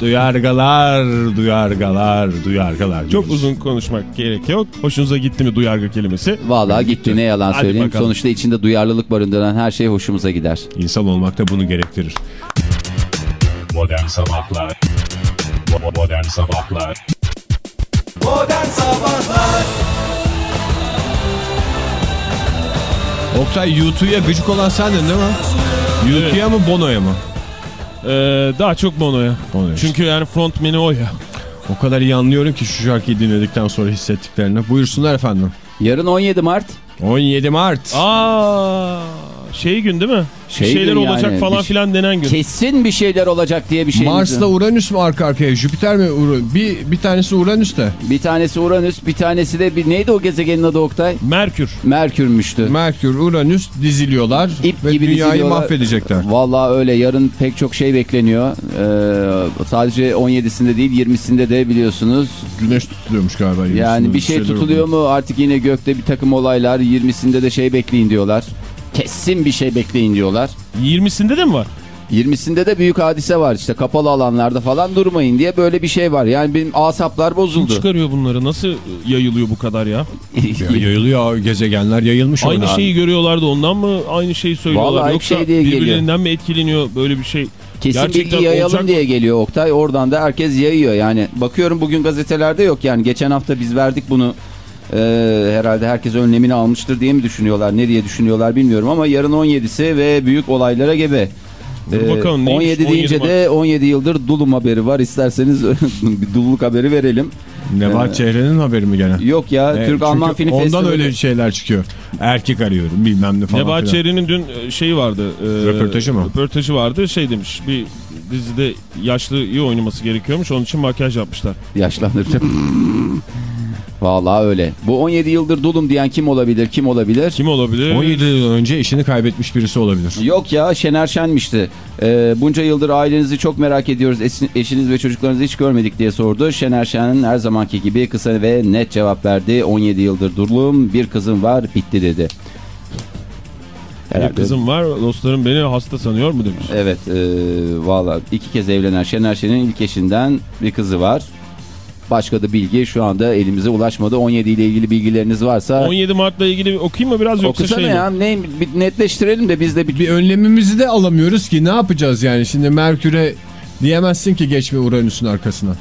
Duyargalar, duyargalar, duyargalar. Çok diyoruz. uzun konuşmak gerek yok. Hoşunuza gitti mi duyarga kelimesi? Vallahi gitti ne yalan Hadi söyleyeyim. bakalım. Sonuçta içinde duyarlılık barındıran her şey hoşumuza gider. İnsan olmak da bunu gerektirir. Modern Sabahlar Modern Sabahlar Modern Sabahlar Oktay YouTube'ya gıcık olan sendin değil mi? YouTube'ya mı Bono'ya mı? Ee, daha çok Bono'ya. Bono'ya. Çünkü yani frontmeni o ya. O kadar iyi anlıyorum ki şu şarkıyı dinledikten sonra hissettiklerini. Buyursunlar efendim. Yarın 17 Mart. 17 Mart. Aa, şey gün değil mi? Şey bir şeyler olacak yani. falan Bir- filan denen gün. Kesin bir şeyler olacak diye bir şey. Mars'la Uranüs mü arka arkaya? Jüpiter mi? Ur- bir, bir tanesi Uranüs'te. Bir tanesi Uranüs, bir tanesi de bir neydi o gezegenin adı Oktay? Merkür. Merkürmüştü. Merkür, Uranüs diziliyorlar İp ve gibi dünyayı diziliyorlar. mahvedecekler. Vallahi öyle. Yarın pek çok şey bekleniyor. Ee, sadece 17'sinde değil 20'sinde de biliyorsunuz. Güneş tutuluyormuş galiba. Yani bir şey tutuluyor mu artık yine gökte bir takım olaylar. 20'sinde de şey bekleyin diyorlar. Kesin bir şey bekleyin diyorlar. 20'sinde de mi var? 20'sinde de büyük hadise var işte kapalı alanlarda falan durmayın diye böyle bir şey var. Yani benim asaplar Kim bozuldu. çıkarıyor bunları? Nasıl yayılıyor bu kadar ya? Ya, yayılıyor gezegenler yayılmış Aynı orada. şeyi görüyorlardı ondan mı aynı şeyi söylüyorlar? Vallahi Yoksa şey diye geliyor. birbirlerinden mi etkileniyor böyle bir şey? Kesin Gerçekten bilgi yayalım olacak diye geliyor Oktay. Oradan da herkes yayıyor. Yani bakıyorum bugün gazetelerde yok yani. Geçen hafta biz verdik bunu. Ee, herhalde herkes önlemini almıştır diye mi düşünüyorlar? Ne diye düşünüyorlar bilmiyorum ama yarın 17'si ve büyük olaylara gebe. Ee, bakalım neymiş 17 deyince 17 de 17 yıldır dulum haberi var. İsterseniz bir dulluk haberi verelim. Nebahat Çehre'nin haberi mi gene? Yok ya Evet, Türk-Alman Film Ondan Festivali. öyle şeyler çıkıyor. Erkek arıyorum bilmem ne falan. Nebahat. Çehre'nin dün e, şeyi vardı. e, Röportajı mı? Röportajı vardı. Şey demiş bir dizide yaşlı iyi oynaması gerekiyormuş. Onun için makyaj yapmışlar. Yaşlandıracak. Vallahi öyle. Bu 17 yıldır dulum diyen kim olabilir? Kim olabilir? Kim olabilir? 17 yıl önce işini kaybetmiş birisi olabilir. Yok ya Şener Şen'mişti. Ee, bunca yıldır ailenizi çok merak ediyoruz. Eşiniz ve çocuklarınızı hiç görmedik diye sordu. Şener Şen her zamanki gibi kısa ve net cevap verdi. 17 yıldır dulum bir kızım var bitti dedi. Bir Herhalde- kızım var dostlarım beni hasta sanıyor mu demiş. Evet e, valla iki kez evlenen Şener Şen'in ilk eşinden bir kızı var. Başka da bilgi şu anda elimize ulaşmadı. 17 ile ilgili bilgileriniz varsa 17 Mart'la ilgili bir okuyayım mı biraz yoksa okusana şey mi? ya. Ne, bir netleştirelim de biz de bir... Bir önlemimizi de alamıyoruz ki ne yapacağız yani? Şimdi Merkür'e diyemezsin ki geçme Uranüs'ün arkasına.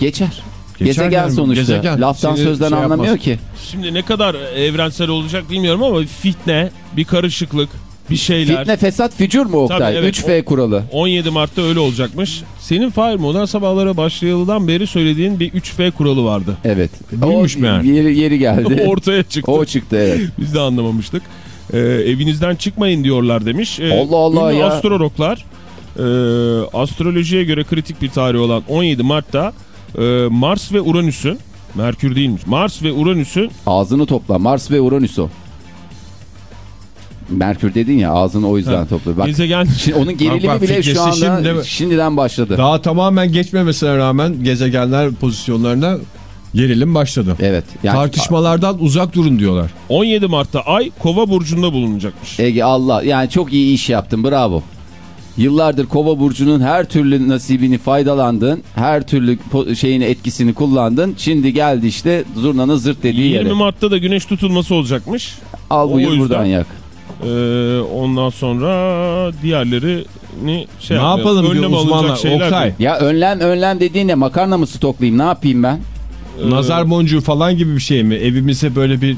Geçer. Geçer gezegen sonuçta. gezegen. Laftan Seni sözden şey anlamıyor yapmaz. ki. Şimdi ne kadar evrensel olacak bilmiyorum ama bir fitne, bir karışıklık, bir şeyler. Fitne fesat fücur mu Oktay? Tabii, evet. 3F kuralı. 17 Mart'ta öyle olacakmış. Senin Fahir Modern Sabahlara başlayalıdan beri söylediğin bir 3F kuralı vardı. Evet. Buymuş meğer. Yeri, yeri geldi. Ortaya çıktı. o çıktı evet. Biz de anlamamıştık. Ee, evinizden çıkmayın diyorlar demiş. Ee, Allah Allah ya. astrologlar e, astrolojiye göre kritik bir tarih olan 17 Mart'ta e, Mars ve Uranüs'ün Merkür değilmiş. Mars ve Uranüs'ün Ağzını topla. Mars ve Uranüs o. Merkür dedin ya ağzını o yüzden Ha. topla. Bak, gezegen şimdi onun gerilimi Bak, bak, bile şu anda şimdi- şimdiden başladı. Daha tamamen geçmemesine rağmen gezegenler pozisyonlarına gerilim başladı. Evet. Yani, Tartışmalardan uzak durun diyorlar. 17 Mart'ta Ay Kova burcunda bulunacakmış. Ege Allah yani çok iyi iş yaptın bravo. Yıllardır Kova burcunun her türlü nasibini faydalandın. Her türlü şeyini etkisini kullandın. Şimdi geldi işte zurnanın zırt dediği 20 yere. Mart'ta da güneş tutulması olacakmış. Al o buyur yüzden- buradan yak. Ee, ondan sonra diğerlerini şey ne yapalım diyor Önlem alınacak uzmanlar. şeyler Oktay, değil. Ya önlem önlem dediğin ne makarna mı stoklayayım ne yapayım ben? Ee, nazar boncuğu falan gibi bir şey mi? Evimize böyle bir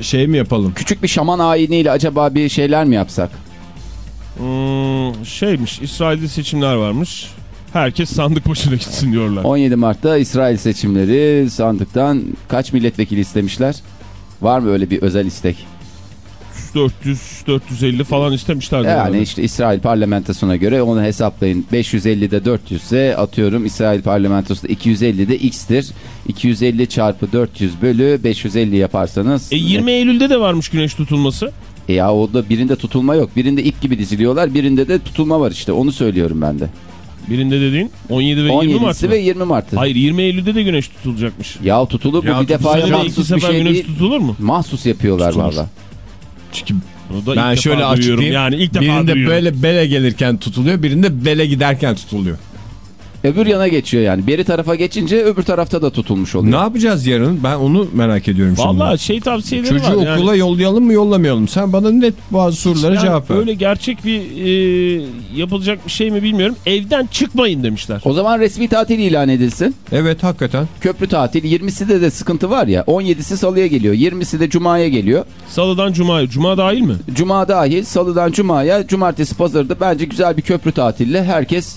şey mi yapalım? Küçük bir şaman ayiniyle acaba bir şeyler mi yapsak? Hmm, şeymiş İsrail'de seçimler varmış. Herkes sandık başına gitsin diyorlar. 17 Mart'ta İsrail seçimleri sandıktan kaç milletvekili istemişler? Var mı öyle bir özel istek? 400-450 falan istemişlerdi. Yani herhalde. işte İsrail parlamentosuna göre onu hesaplayın. 550'de 400 ise atıyorum İsrail parlamentosunda 250'de x'tir. 250 çarpı 400 bölü 550 yaparsanız. E 20 Eylül'de de varmış güneş tutulması. E ya o da birinde tutulma yok. Birinde ip gibi diziliyorlar. Birinde de tutulma var işte. Onu söylüyorum ben de. Birinde dediğin 17 ve 20 Mart 17'si mı? ve 20 Mart'ı. Hayır 20 Eylül'de de güneş tutulacakmış. Ya tutulur bu Ya bir defa mahsus bir şey güneş değil. tutulur mu? Mahsus yapıyorlar valla. Çünkü da ben şöyle açıklayayım. Yani ilk defa birinde duyuyorum. böyle bele gelirken tutuluyor, birinde bele giderken tutuluyor. Öbür yana geçiyor yani. Beri tarafa geçince öbür tarafta da tutulmuş oluyor. Ne yapacağız yarın? Ben onu merak ediyorum şimdi. Valla şey tavsiyeleri Çocuğu var. yani. okula yollayalım mı yollamayalım? Sen bana net bazı sorulara Yani cevap ver. Böyle gerçek bir e, yapılacak bir şey mi bilmiyorum. Evden çıkmayın demişler. O zaman resmi tatil ilan edilsin. Evet hakikaten. Köprü tatil 20'sinde de sıkıntı var ya. 17'si salıya geliyor. 20'si de cumaya geliyor. Salıdan Cuma'ya. Cuma dahil mi? Cuma dahil salıdan cumaya cumartesi pazarda bence güzel bir köprü tatille herkes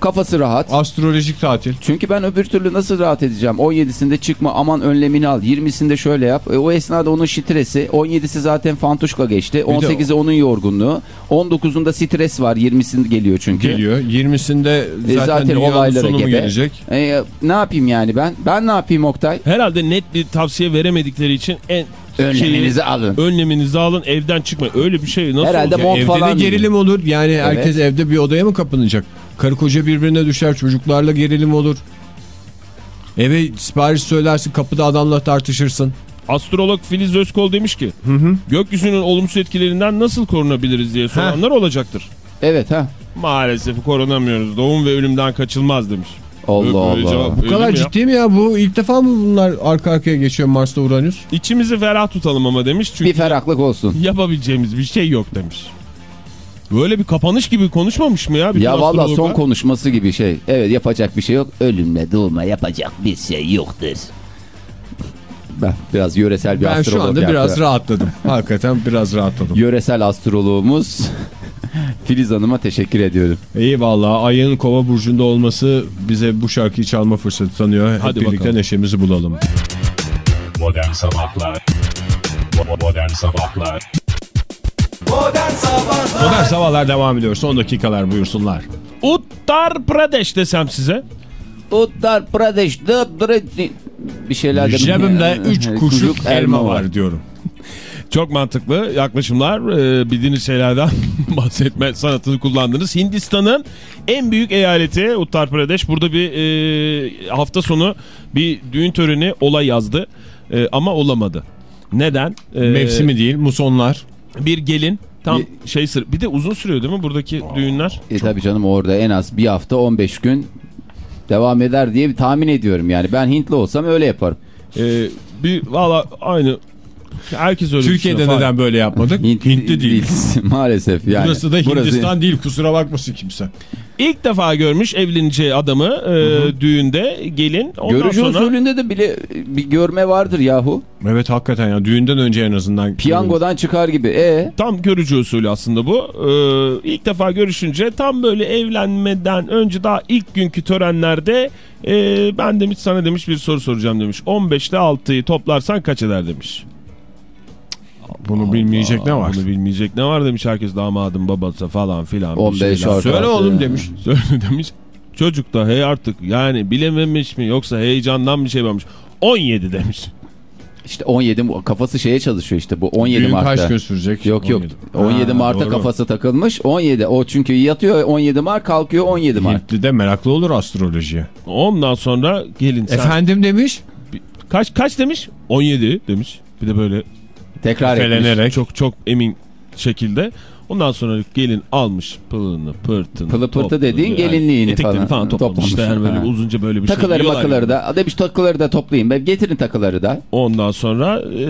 kafası rahat. Astrolojik tatil. Çünkü ben öbür türlü nasıl rahat edeceğim? 17'sinde çıkma aman önlemini al. 20'sinde şöyle yap. E, o esnada onun stresi. 17'si zaten fantuşka geçti. de 18'i onun yorgunluğu. 19'unda stres var. 20'sinde geliyor çünkü. Geliyor. 20'sinde E, zaten, zaten dünyanın olaylara sonu gebe. gelecek? E, ne yapayım yani ben? Ben ne yapayım Oktay? Herhalde net bir tavsiye veremedikleri için en Önleminizi şeyi, alın. önleminizi alın evden çıkmayın. Öyle bir şey nasıl Herhalde olacak? mont Evde falan de gerilim olur. Yani herkes evde bir odaya mı kapanacak? Karı koca birbirine düşer. Çocuklarla gerilim olur. Eve sipariş söylersin kapıda adamla tartışırsın. Astrolog Filiz Özkol demiş ki gökyüzünün olumsuz etkilerinden nasıl korunabiliriz diye soranlar olacaktır. Evet ha. Maalesef korunamıyoruz. Doğum ve ölümden kaçılmaz demiş. Allah Allah. cevap Bu kadar mi ya? ciddi mi ya? Bu ilk defa mı bunlar arka arkaya geçiyor Mars'ta Uranüs? İçimizi ferah tutalım ama demiş. Çünkü Bir ferahlık olsun. yapabileceğimiz bir şey yok demiş. Böyle bir kapanış gibi konuşmamış mı ya? bütün Ya valla son konuşması gibi şey. Evet yapacak bir şey yok. Ölümle doğuma yapacak bir şey yoktur. Ben biraz yöresel bir Ben astrolog şu anda yaptı. biraz rahatladım. Hakikaten biraz rahatladım. Yöresel astroloğumuz Filiz Hanım'a teşekkür ediyorum. İyi valla ayın kova burcunda olması bize bu şarkıyı çalma fırsatı tanıyor. Hep Hadi birlikte bakalım. neşemizi bulalım. Modern Sabahlar Modern Sabahlar Modern Sabahlar Modern sabahlar devam ediyor. Son dakikalar buyursunlar. Uttar Pradesh desem size. Uttar dırı- bir şeyler de Cebimde 3 Kuyruk kuşluk elma var diyorum. Çok mantıklı yaklaşımlar. Ee, bildiğiniz şeylerden bahsetme sanatını kullandınız. Hindistan'ın en büyük eyaleti Uttar Pradesh. Burada bir e, hafta sonu bir düğün töreni olay yazdı. E, ama olamadı. Neden? E, Mevsimi değil musonlar. Bir gelin tam şey sır. Bir de uzun sürüyor değil mi buradaki düğünler? E tabi canım orada en az bir hafta 15 gün devam eder diye bir tahmin ediyorum yani. Ben Hintli olsam öyle yaparım. E, bir valla aynı. Herkes öyle Türkiye'de düşünüyor. neden böyle yapmadık? Hint- Hintli değil. Maalesef yani. Burası da Hindistan değil kusura bakmasın kimse. İlk defa görmüş evleneceği adamı e, düğünde gelin. Ondan Görücü sonra usulünde de bile bir görme vardır yahu. Evet hakikaten ya düğünden önce en azından. Piyangodan çıkar gibi. E tam görücü usulü aslında bu. Ee, ilk defa görüşünce tam böyle evlenmeden önce daha ilk günkü törenlerde e, ben demiş sana demiş bir soru soracağım demiş. 15'te 6'yı toplarsan kaç eder demiş. Bunu bilmeyecek ne var? Bunu bilmeyecek ne var demiş herkes damadım babası falan filan. bir 15 şeyler. artı Söyle oğlum demiş. Söyle demiş. Çocuk da hey artık yani bilememiş mi yoksa heyecandan bir şey varmış. 17 demiş. işte 17 bu- kafası şeye çalışıyor işte bu 17 Düğün Mart'ta. kaç gün sürecek? Yok yok 17, Ha, Mart'ta doğru. kafası takılmış 17 o çünkü yatıyor 17 Mart kalkıyor 17 Mart. Hintli de meraklı olur astrolojiye. Ondan sonra gelin sen. Efendim demiş. Kaç kaç demiş? 17 demiş. Bir de böyle Tekrar etmiş. Felenerek. çok çok emin şekilde. Ondan sonra gelin almış pılını pırtını. Pılı pırtı dediğin gelinliğini eteklerini falan falan toplamış. toplamış. İşte yani böyle Ha. uzunca böyle bir Takıları şey diyorlar makıları da demiş takıları da toplayayım ben getirin takıları da. Ondan sonra e,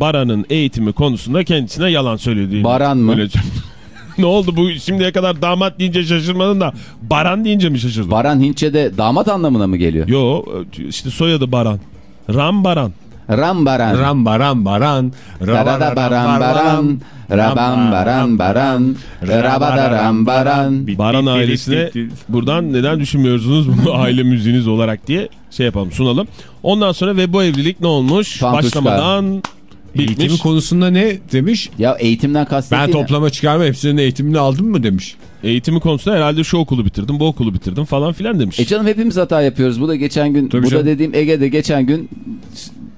Baran'ın eğitimi konusunda kendisine yalan söyledi. Baran mı? Öyle- ne oldu bu şimdiye kadar damat deyince şaşırmadın da Baran deyince mi şaşırdın? Baran Hintçe'de damat anlamına mı geliyor? Yo işte soyadı Baran. Ram Baran. Ram Baran. Ramba ramba ran. Rabada baran baran, rabam baran baran, rabada ram baran. Baran ailesine buradan neden düşünmüyorsunuz bunu aile müziğiniz olarak diye şey yapalım sunalım. Ondan sonra ve bu evlilik ne olmuş? Başlamadan Bitmiş. Eğitimi konusunda ne demiş? Ya eğitimden Ben kastettiğin... toplama çıkarma hepsinin eğitimini aldım mı demiş. Eğitimi konusunda herhalde şu okulu bitirdim, bu okulu bitirdim falan filan demiş. E canım hepimiz hata yapıyoruz. Bu da geçen gün, Tabii bu da canım. dediğim Ege'de geçen gün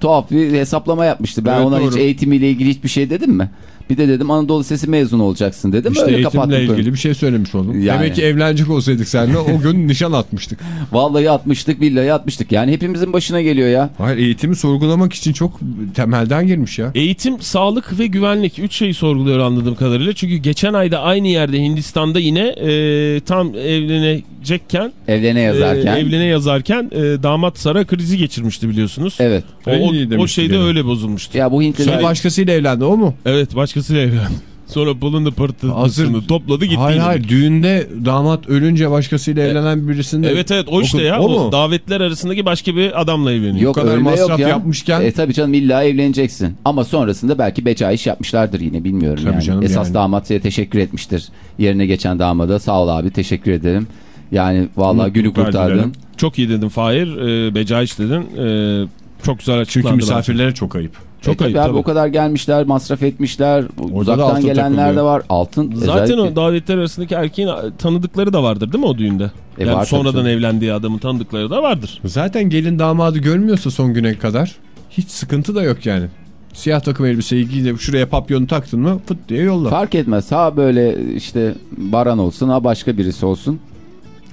tuhaf bir hisaplama yapmıştı. Ben Evet, ona hiç doğru. eğitimiyle ilgili hiçbir şey dedim mi? Bir de dedim Anadolu Lisesi mezunu olacaksın dedim. İşte Öyle eğitimle ilgili bir şey söylemiş oldum. Yani. Demek ki evlenecek olsaydık seninle o gün nişan atmıştık. Vallahi atmıştık billahi atmıştık. Yani hepimizin başına geliyor ya. Hayır eğitimi sorgulamak için çok temelden girmiş ya. Eğitim, sağlık ve güvenlik. Üç şeyi sorguluyor anladığım kadarıyla. Çünkü geçen ayda aynı yerde Hindistan'da yine e, tam evlenecekken, Evlene yazarken. e, evlene yazarken e, damat Sara krizi geçirmişti biliyorsunuz. Evet. O, o, o şeyde gene. öyle bozulmuştu. Ya bu Hintliler... Başkasıyla evlendi o mu? Evet başkasıyla evlendi. Sonra pulunu pırtısını topladı gitti. hayır hayır düğünde damat ölünce başkasıyla evlenen birisinde. Evet evet o işte ya. o O, mu? davetler arasındaki başka bir adamla evleniyor. Yok kadar ölme masraf yok ya. yapmışken- E tabii canım illa evleneceksin. Ama sonrasında belki beca iş yapmışlardır yine bilmiyorum Tabii yani. canım Esas yani. damat size teşekkür etmiştir. Yerine geçen damada sağ ol abi teşekkür ederim. Yani vallahi günü Mutluluklar kurtardın. dilerim. Çok iyi dedin Fahir. E, becaiş dedin. E, çok güzel Çünkü açıklandı. misafirlere çok ayıp. Çok E tabii ayıp abi, tabii. O kadar gelmişler masraf etmişler. da Uzaktan gelenler de takılıyor. var. Altın Zaten özellikle. o davetler arasındaki erkeğin tanıdıkları da vardır değil mi o düğünde? E yani var tabii sonradan canım. evlendiği adamın tanıdıkları da vardır. Zaten gelin damadı görmüyorsa son güne kadar hiç sıkıntı da yok yani. Siyah takım elbiseyi giyip şuraya papyonu taktın mı fıt diye yolla. Fark etmez. Ha böyle işte baran olsun ha başka birisi olsun.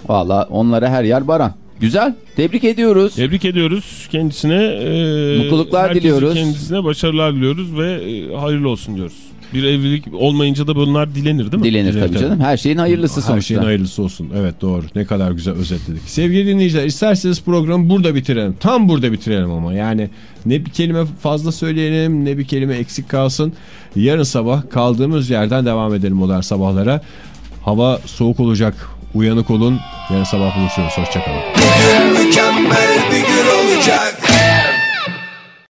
Valla onlara her yer baran. Güzel. Tebrik ediyoruz. Tebrik ediyoruz kendisine. e, Mutluluklar diliyoruz. Kendisine başarılar diliyoruz ve e, hayırlı olsun diyoruz. Bir evlilik olmayınca da bunlar dilenir değil mi? Dilenir tabii canım. Her şeyin hayırlısı Her sonuçta. şeyin hayırlısı olsun. Evet doğru. Ne kadar güzel özetledik. Sevgili dinleyiciler isterseniz programı burada bitirelim. Tam burada bitirelim ama. Yani ne bir kelime fazla söyleyelim ne bir kelime eksik kalsın. Yarın sabah kaldığımız yerden devam edelim modern sabahlara. Hava soğuk olacak. Uyanık olun. Yarın sabah buluşuyoruz. Hoşçakalın. Mükemmel bir gün olacak